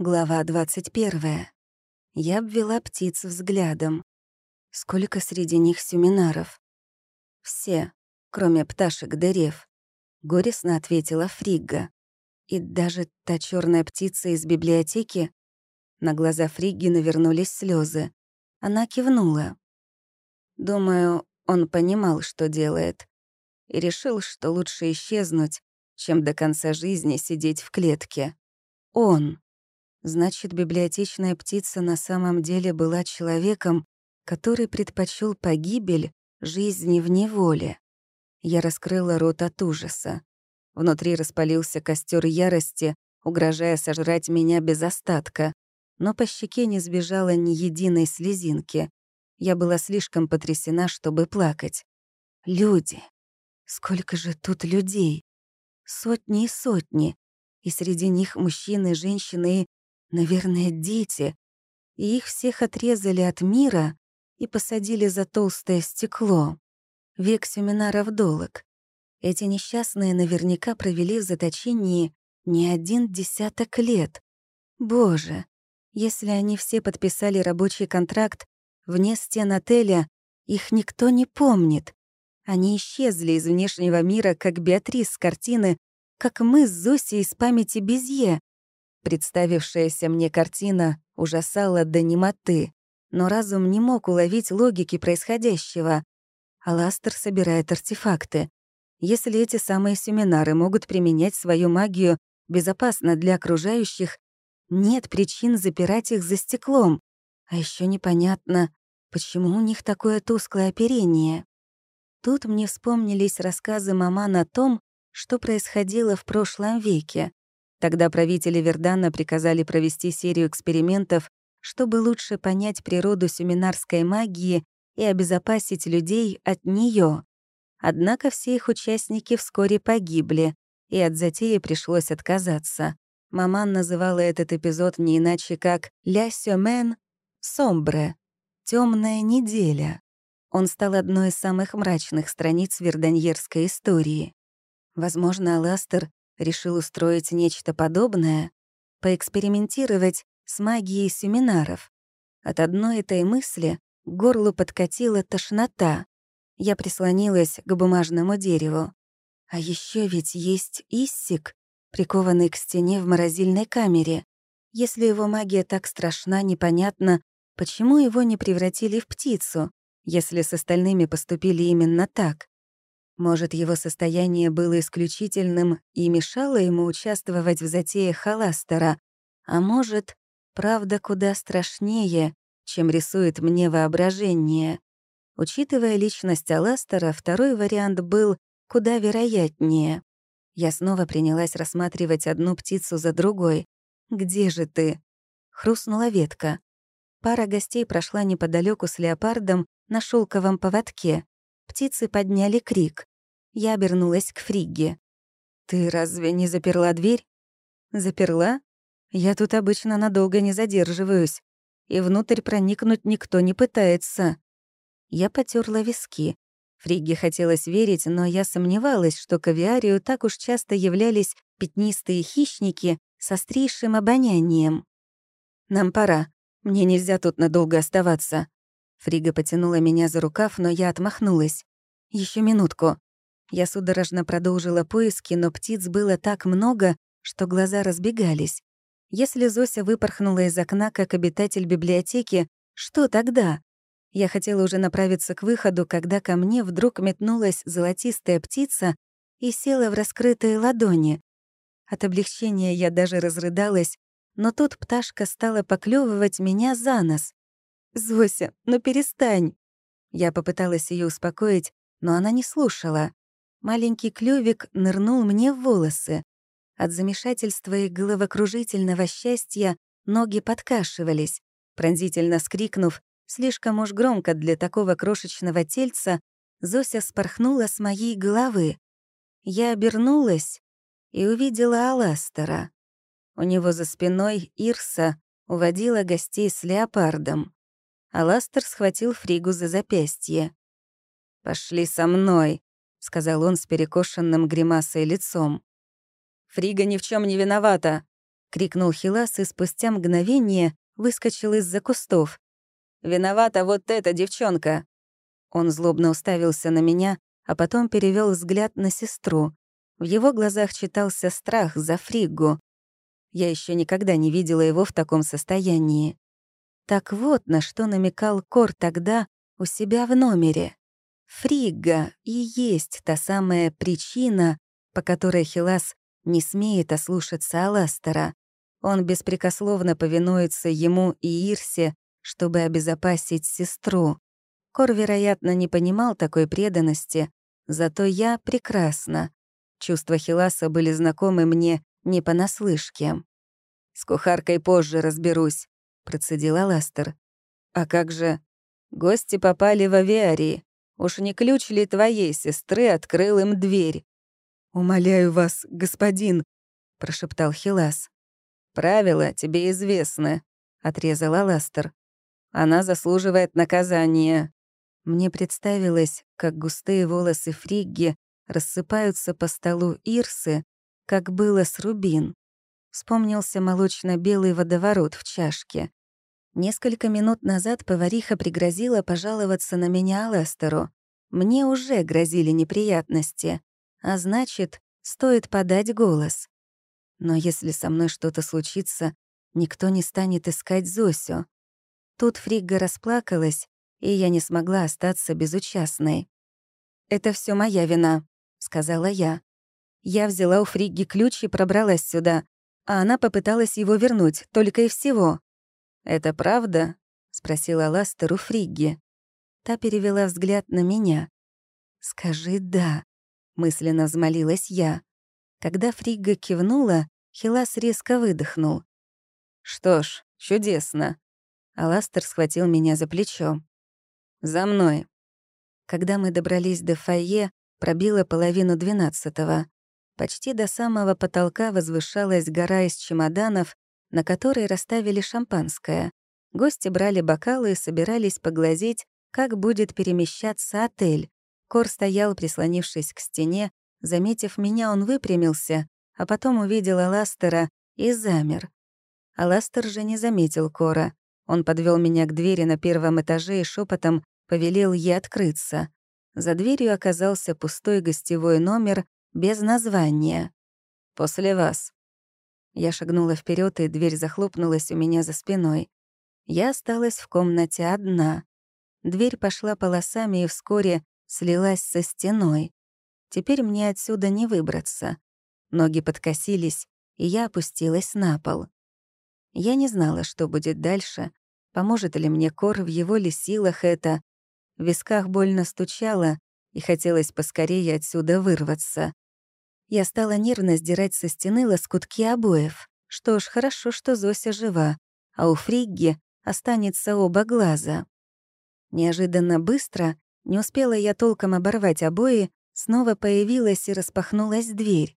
Глава 21. Я обвела птиц взглядом. Сколько среди них семинаров? Все, кроме пташек дырев. Горестно ответила Фригга. И даже та черная птица из библиотеки? На глаза Фригги навернулись слезы. Она кивнула. Думаю, он понимал, что делает. И решил, что лучше исчезнуть, чем до конца жизни сидеть в клетке. Он. Значит, библиотечная птица на самом деле была человеком, который предпочел погибель жизни в неволе. Я раскрыла рот от ужаса. Внутри распалился костер ярости, угрожая сожрать меня без остатка. Но по щеке не сбежала ни единой слезинки. Я была слишком потрясена, чтобы плакать. Люди. Сколько же тут людей? Сотни и сотни. И среди них мужчины, женщины и Наверное, дети. И их всех отрезали от мира и посадили за толстое стекло. Век семинаров долг. Эти несчастные наверняка провели в заточении не один десяток лет. Боже, если они все подписали рабочий контракт вне стен отеля, их никто не помнит. Они исчезли из внешнего мира, как Беатрис с картины, как мы с Зосей из памяти Безье. Представившаяся мне картина ужасала до немоты, но разум не мог уловить логики происходящего. Аластер собирает артефакты. Если эти самые семинары могут применять свою магию безопасно для окружающих, нет причин запирать их за стеклом. А еще непонятно, почему у них такое тусклое оперение. Тут мне вспомнились рассказы маман о том, что происходило в прошлом веке. Тогда правители Вердана приказали провести серию экспериментов, чтобы лучше понять природу семинарской магии и обезопасить людей от нее. Однако все их участники вскоре погибли, и от затеи пришлось отказаться. Маман называла этот эпизод не иначе как «Ля сёмен сомбре» — «Тёмная неделя». Он стал одной из самых мрачных страниц верданьерской истории. Возможно, Аластер решил устроить нечто подобное, поэкспериментировать с магией семинаров. От одной этой мысли к горлу подкатила тошнота. Я прислонилась к бумажному дереву. А еще ведь есть иссик, прикованный к стене в морозильной камере. Если его магия так страшна, непонятно, почему его не превратили в птицу, если с остальными поступили именно так. Может, его состояние было исключительным и мешало ему участвовать в затее Халастера, а может, правда куда страшнее, чем рисует мне воображение. Учитывая личность Аластера, второй вариант был куда вероятнее. Я снова принялась рассматривать одну птицу за другой. «Где же ты?» Хрустнула ветка. Пара гостей прошла неподалеку с леопардом на шелковом поводке. Птицы подняли крик. Я обернулась к Фригге. «Ты разве не заперла дверь?» «Заперла? Я тут обычно надолго не задерживаюсь, и внутрь проникнуть никто не пытается». Я потерла виски. Фриге хотелось верить, но я сомневалась, что кавиарию так уж часто являлись пятнистые хищники с острейшим обонянием. «Нам пора. Мне нельзя тут надолго оставаться». Фрига потянула меня за рукав, но я отмахнулась. Еще минутку. Я судорожно продолжила поиски, но птиц было так много, что глаза разбегались. Если Зося выпорхнула из окна как обитатель библиотеки, что тогда? Я хотела уже направиться к выходу, когда ко мне вдруг метнулась золотистая птица и села в раскрытые ладони. От облегчения я даже разрыдалась, но тут пташка стала поклевывать меня за нос. «Зося, ну перестань!» Я попыталась ее успокоить, но она не слушала. Маленький клювик нырнул мне в волосы. От замешательства и головокружительного счастья ноги подкашивались. Пронзительно скрикнув, слишком уж громко для такого крошечного тельца, Зося спорхнула с моей головы. Я обернулась и увидела Аластера. У него за спиной Ирса уводила гостей с леопардом. Аластер схватил Фригу за запястье. «Пошли со мной», — сказал он с перекошенным гримасой лицом. «Фрига ни в чем не виновата!» — крикнул Хилас и спустя мгновение выскочил из-за кустов. «Виновата вот эта девчонка!» Он злобно уставился на меня, а потом перевел взгляд на сестру. В его глазах читался страх за Фригу. Я еще никогда не видела его в таком состоянии. Так вот, на что намекал Кор тогда у себя в номере. Фрига и есть та самая причина, по которой Хилас не смеет ослушаться Аластера. Он беспрекословно повинуется ему и Ирсе, чтобы обезопасить сестру. Кор, вероятно, не понимал такой преданности, зато я прекрасно. Чувства Хиласа были знакомы мне не понаслышке. «С кухаркой позже разберусь», — процедила Ластер. «А как же? Гости попали в авиарии. Уж не ключ ли твоей сестры открыл им дверь?» «Умоляю вас, господин», — прошептал Хилас. «Правила тебе известны», — отрезал Ластер. «Она заслуживает наказания». Мне представилось, как густые волосы Фригги рассыпаются по столу Ирсы, как было с Рубин. Вспомнился молочно-белый водоворот в чашке. Несколько минут назад повариха пригрозила пожаловаться на меня Лестеру. Мне уже грозили неприятности. А значит, стоит подать голос. Но если со мной что-то случится, никто не станет искать Зосю. Тут Фригга расплакалась, и я не смогла остаться безучастной. «Это все моя вина», — сказала я. Я взяла у Фригги ключ и пробралась сюда, а она попыталась его вернуть, только и всего. «Это правда?» — спросила Ластер у Фригги. Та перевела взгляд на меня. «Скажи «да», — мысленно взмолилась я. Когда Фригга кивнула, Хилас резко выдохнул. «Что ж, чудесно!» Аластер схватил меня за плечо. «За мной!» Когда мы добрались до фойе, пробило половину двенадцатого. Почти до самого потолка возвышалась гора из чемоданов, на которой расставили шампанское. Гости брали бокалы и собирались поглазеть, как будет перемещаться отель. Кор стоял, прислонившись к стене. Заметив меня, он выпрямился, а потом увидел Аластера и замер. Аластер же не заметил Кора. Он подвел меня к двери на первом этаже и шепотом повелел ей открыться. За дверью оказался пустой гостевой номер без названия. «После вас», я шагнула вперед, и дверь захлопнулась у меня за спиной. Я осталась в комнате одна. Дверь пошла полосами и вскоре слилась со стеной. Теперь мне отсюда не выбраться. Ноги подкосились, и я опустилась на пол. Я не знала, что будет дальше, поможет ли мне Кор, в его ли силах это. В висках больно стучало, и хотелось поскорее отсюда вырваться. Я стала нервно сдирать со стены лоскутки обоев. Что ж, хорошо, что Зося жива, а у Фригги останется оба глаза. Неожиданно быстро, не успела я толком оборвать обои, снова появилась и распахнулась дверь.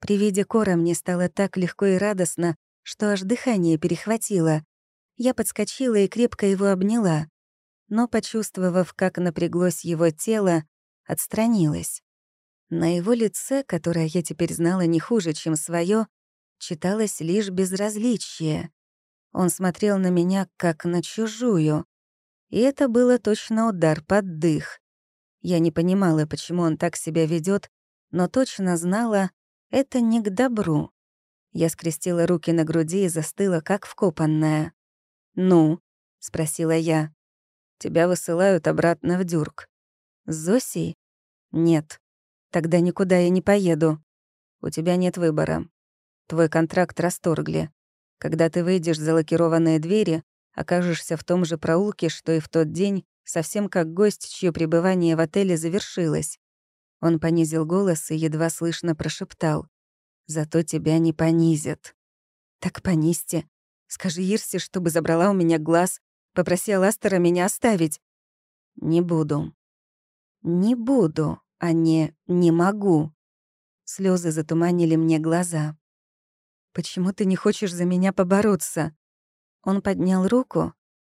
При виде кора мне стало так легко и радостно, что аж дыхание перехватило. Я подскочила и крепко его обняла, но, почувствовав, как напряглось его тело, отстранилась. На его лице, которое я теперь знала не хуже, чем свое, читалось лишь безразличие. Он смотрел на меня, как на чужую. И это было точно удар под дых. Я не понимала, почему он так себя ведет, но точно знала, это не к добру. Я скрестила руки на груди и застыла, как вкопанная. «Ну?» — спросила я. «Тебя высылают обратно в дюрк». «Зосей?» «Нет. Тогда никуда я не поеду. У тебя нет выбора. Твой контракт расторгли. Когда ты выйдешь за лакированные двери, окажешься в том же проулке, что и в тот день, совсем как гость, чье пребывание в отеле завершилось. Он понизил голос и едва слышно прошептал. «Зато тебя не понизят». «Так понизьте. Скажи Ирсе, чтобы забрала у меня глаз. Попроси Аластера меня оставить». «Не буду». «Не буду», а не «не могу». Слезы затуманили мне глаза. «Почему ты не хочешь за меня побороться?» Он поднял руку,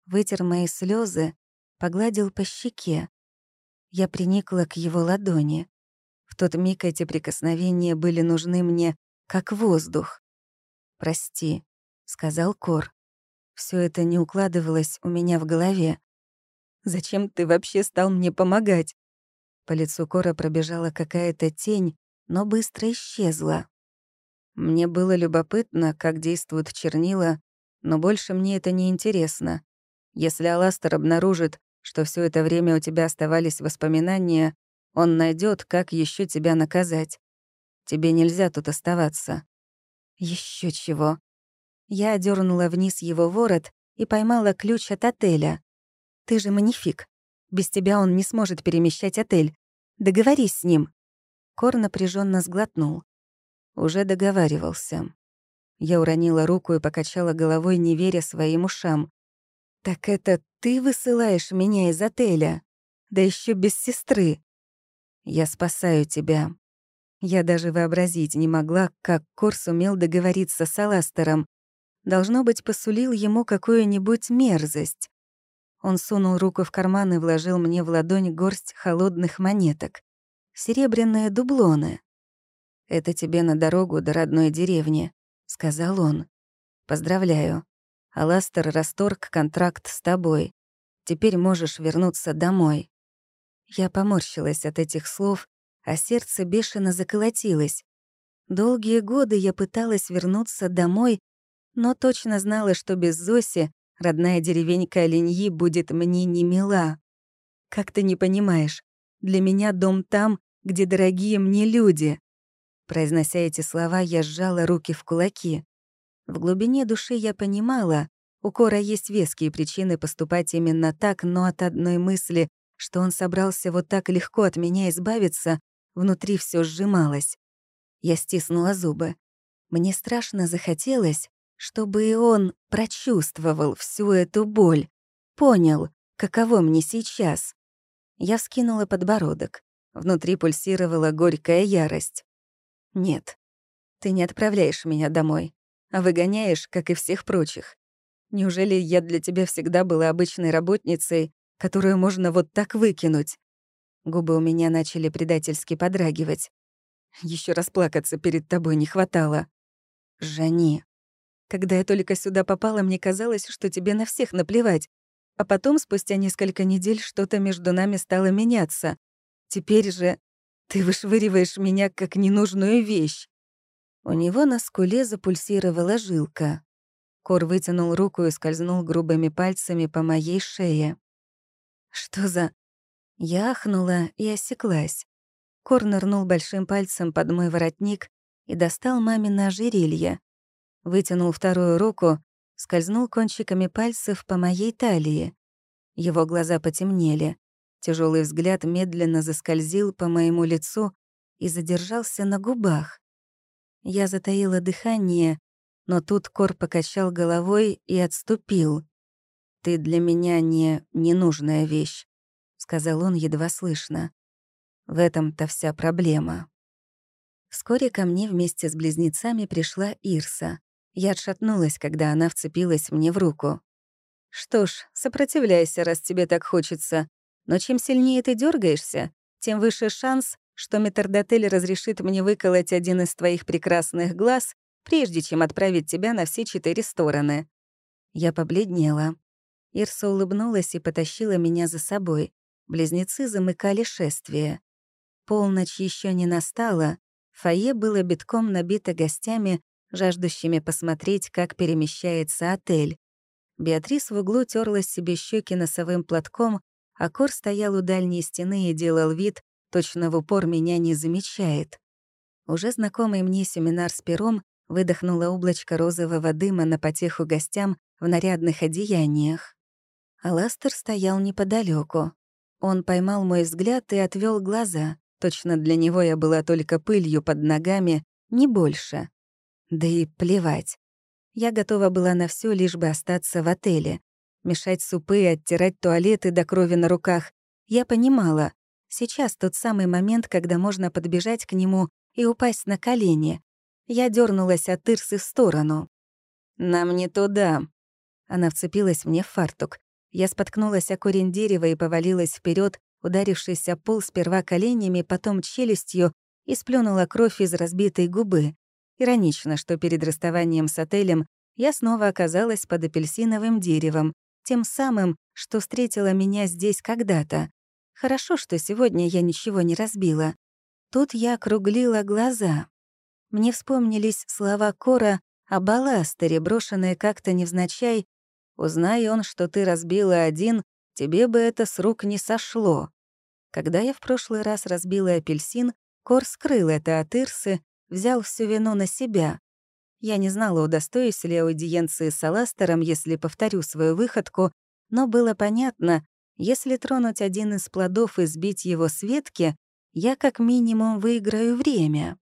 вытер мои слезы, погладил по щеке. Я приникла к его ладони. В тот миг эти прикосновения были нужны мне, как воздух. «Прости», — сказал Кор. Все это не укладывалось у меня в голове. «Зачем ты вообще стал мне помогать? По лицу Кора пробежала какая-то тень, но быстро исчезла. Мне было любопытно, как действуют чернила, но больше мне это не интересно. Если Аластер обнаружит, что все это время у тебя оставались воспоминания, он найдет, как еще тебя наказать. Тебе нельзя тут оставаться. Еще чего. Я дернула вниз его ворот и поймала ключ от отеля. Ты же манифик. Без тебя он не сможет перемещать отель. Договорись с ним». Кор напряженно сглотнул. Уже договаривался. Я уронила руку и покачала головой, не веря своим ушам. «Так это ты высылаешь меня из отеля? Да еще без сестры!» «Я спасаю тебя». Я даже вообразить не могла, как Кор сумел договориться с Аластером. Должно быть, посулил ему какую-нибудь мерзость. Он сунул руку в карман и вложил мне в ладонь горсть холодных монеток. «Серебряные дублоны». «Это тебе на дорогу до родной деревни», — сказал он. «Поздравляю. Аластер расторг контракт с тобой. Теперь можешь вернуться домой». Я поморщилась от этих слов, а сердце бешено заколотилось. Долгие годы я пыталась вернуться домой, но точно знала, что без Зоси Родная деревенька Оленьи будет мне не мила. Как ты не понимаешь, для меня дом там, где дорогие мне люди». Произнося эти слова, я сжала руки в кулаки. В глубине души я понимала, у Кора есть веские причины поступать именно так, но от одной мысли, что он собрался вот так легко от меня избавиться, внутри все сжималось. Я стиснула зубы. Мне страшно захотелось, чтобы и он прочувствовал всю эту боль, понял, каково мне сейчас. Я вскинула подбородок. Внутри пульсировала горькая ярость. «Нет, ты не отправляешь меня домой, а выгоняешь, как и всех прочих. Неужели я для тебя всегда была обычной работницей, которую можно вот так выкинуть?» Губы у меня начали предательски подрагивать. Еще раз плакаться перед тобой не хватало. «Жени», когда я только сюда попала, мне казалось, что тебе на всех наплевать. А потом, спустя несколько недель, что-то между нами стало меняться. Теперь же ты вышвыриваешь меня как ненужную вещь». У него на скуле запульсировала жилка. Кор вытянул руку и скользнул грубыми пальцами по моей шее. «Что за...» Я ахнула и осеклась. Кор нырнул большим пальцем под мой воротник и достал мамино ожерелье вытянул вторую руку, скользнул кончиками пальцев по моей талии. Его глаза потемнели. Тяжелый взгляд медленно заскользил по моему лицу и задержался на губах. Я затаила дыхание, но тут Кор покачал головой и отступил. «Ты для меня не ненужная вещь», — сказал он едва слышно. «В этом-то вся проблема». Вскоре ко мне вместе с близнецами пришла Ирса. Я отшатнулась, когда она вцепилась мне в руку. «Что ж, сопротивляйся, раз тебе так хочется. Но чем сильнее ты дергаешься, тем выше шанс, что метрдотель разрешит мне выколоть один из твоих прекрасных глаз, прежде чем отправить тебя на все четыре стороны». Я побледнела. Ирса улыбнулась и потащила меня за собой. Близнецы замыкали шествие. Полночь еще не настала, фойе было битком набито гостями, жаждущими посмотреть, как перемещается отель. Беатрис в углу терлась себе щеки носовым платком, а Кор стоял у дальней стены и делал вид, точно в упор меня не замечает. Уже знакомый мне семинар с пером выдохнуло облачко розового дыма на потеху гостям в нарядных одеяниях. Аластер стоял неподалеку. Он поймал мой взгляд и отвел глаза. Точно для него я была только пылью под ногами, не больше. Да и плевать. Я готова была на все, лишь бы остаться в отеле. Мешать супы, оттирать туалеты до крови на руках. Я понимала. Сейчас тот самый момент, когда можно подбежать к нему и упасть на колени. Я дернулась от Ирсы в сторону. «Нам не туда». Она вцепилась мне в фартук. Я споткнулась о корень дерева и повалилась вперед, ударившись о пол сперва коленями, потом челюстью, и сплюнула кровь из разбитой губы. Иронично, что перед расставанием с отелем я снова оказалась под апельсиновым деревом, тем самым, что встретила меня здесь когда-то. Хорошо, что сегодня я ничего не разбила. Тут я округлила глаза. Мне вспомнились слова Кора о балластере, брошенные как-то невзначай. «Узнай он, что ты разбила один, тебе бы это с рук не сошло». Когда я в прошлый раз разбила апельсин, Кор скрыл это от Ирсы, взял всю вину на себя. Я не знала, удостоюсь ли аудиенции с Аластером, если повторю свою выходку, но было понятно, если тронуть один из плодов и сбить его с ветки, я как минимум выиграю время.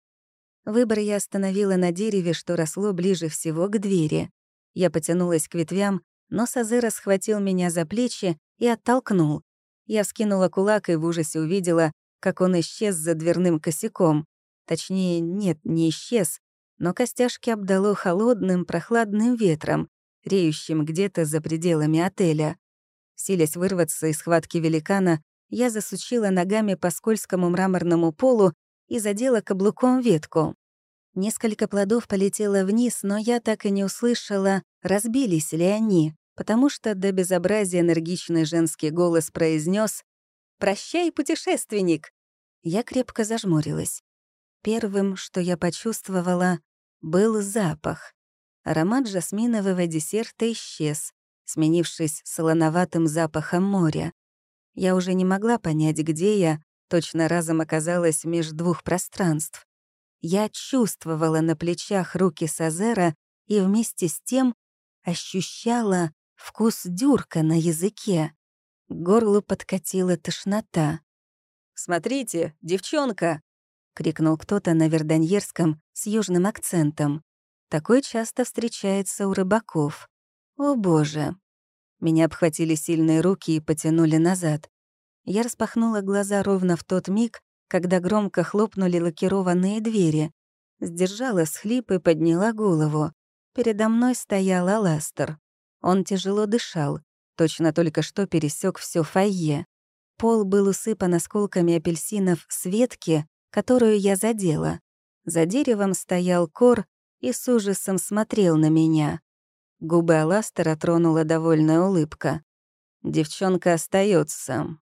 Выбор я остановила на дереве, что росло ближе всего к двери. Я потянулась к ветвям, но Сазера схватил меня за плечи и оттолкнул. Я вскинула кулак и в ужасе увидела, как он исчез за дверным косяком. Точнее, нет, не исчез, но костяшки обдало холодным, прохладным ветром, реющим где-то за пределами отеля. Силясь вырваться из схватки великана, я засучила ногами по скользкому мраморному полу и задела каблуком ветку. Несколько плодов полетело вниз, но я так и не услышала, разбились ли они, потому что до безобразия энергичный женский голос произнес «Прощай, путешественник!» Я крепко зажмурилась. Первым, что я почувствовала, был запах. Аромат жасминового десерта исчез, сменившись солоноватым запахом моря. Я уже не могла понять, где я, точно разом оказалась меж двух пространств. Я чувствовала на плечах руки Сазера и вместе с тем ощущала вкус дюрка на языке. К горлу подкатила тошнота. «Смотрите, девчонка!» крикнул кто-то на верданьерском с южным акцентом. Такой часто встречается у рыбаков. О боже. Меня обхватили сильные руки и потянули назад. Я распахнула глаза ровно в тот миг, когда громко хлопнули лакированные двери. Сдержала схлип и подняла голову. Передо мной стоял Аластер. Он тяжело дышал, точно только что пересек все фойе. Пол был усыпан осколками апельсинов с ветки, которую я задела. За деревом стоял кор и с ужасом смотрел на меня. Губы Аластера тронула довольная улыбка. «Девчонка остается.